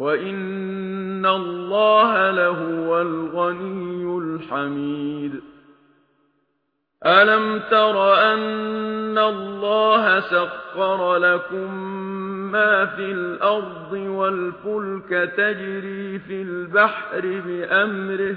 وَإِنَّ اللَّهَ لَهُوَ الْغَنِيُّ الْحَمِيدُ أَلَمْ تَرَ أَنَّ اللَّهَ سَخَّرَ لَكُم مَّا فِي الْأَرْضِ وَالْفُلْكَ تَجْرِي فِي الْبَحْرِ بِأَمْرِهِ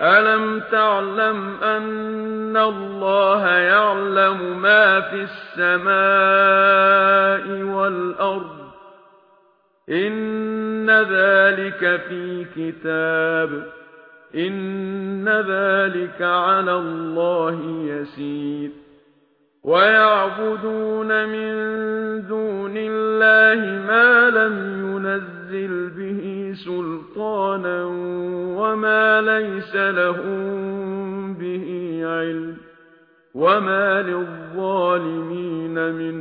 أَلَمْ تَعْلَمْ أَنَّ اللَّهَ يَعْلَمُ مَا فِي السَّمَاءِ وَالْأَرْضِ؟ إِنَّ ذَلِكَ فِي كِتَابٍ إِنَّ ذَلِكَ عَلَى اللَّهِ يَسِيرٌ وَيَعْبُدُونَ مِن دُونِ اللَّهِ مَا لَمْ يُنَزِّلْ بِهِ سلطانا وما ليس لهم به علم وما للظالمين من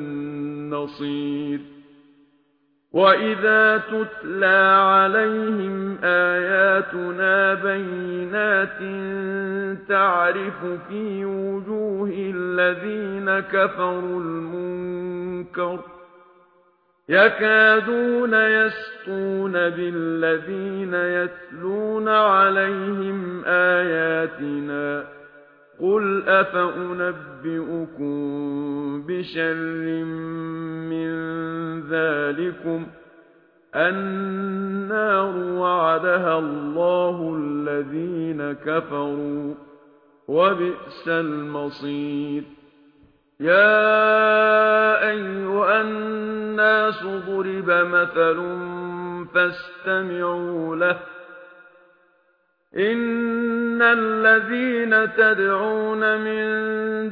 نصير وَإِذَا تُتْلَى عَلَيْهِمْ آيَاتُنَا بَيِّنَاتٍ تَعْرِفُ فِي وُجُوهِ الَّذِينَ كَفَرُوا الْمُنكَرَ يَكَادُونَ يَسْطُونَ بِالَّذِينَ يَتْلُونَ عَلَيْهِمْ آيَاتِنَا قُلْ أَفَأُنَبِّئُكُم بِشَرٍّ مِّن ذَلِكُمْ النَّارُ وَعَدَهَا اللَّهُ الَّذِينَ كَفَرُوا وَبِئْسَ الْمَصِيرُ يَا أَيُّهَا النَّاسُ الناس ضرب مثل فاستمعوا له. إن الذين تدعون من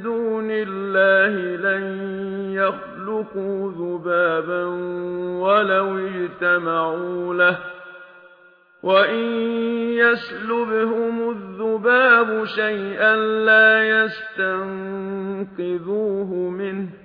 دون الله لن يخلقوا ذبابا ولو اجتمعوا له. وَإِن يَسْلُبْهُمُ الذُّبَابُ شَيْئًا لَّا يَسْتَنقِذُوهُ مِنْهُ.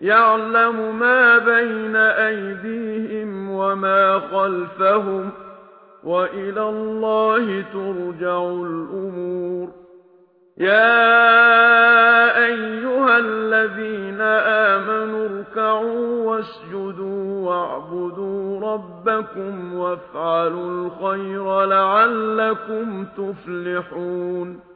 يَعْلَمُ مَا بَيْنَ أَيْدِيهِمْ وَمَا خَلْفَهُمْ وَإِلَى اللَّهِ تُرْجَعُ الْأُمُورُ. يَا أَيُّهَا الَّذِينَ آمَنُوا ارْكَعُوا وَاسْجُدُوا وَاعْبُدُوا رَبَّكُمْ وَافْعَلُوا الْخَيْرَ لَعَلَّكُمْ تُفْلِحُونَ.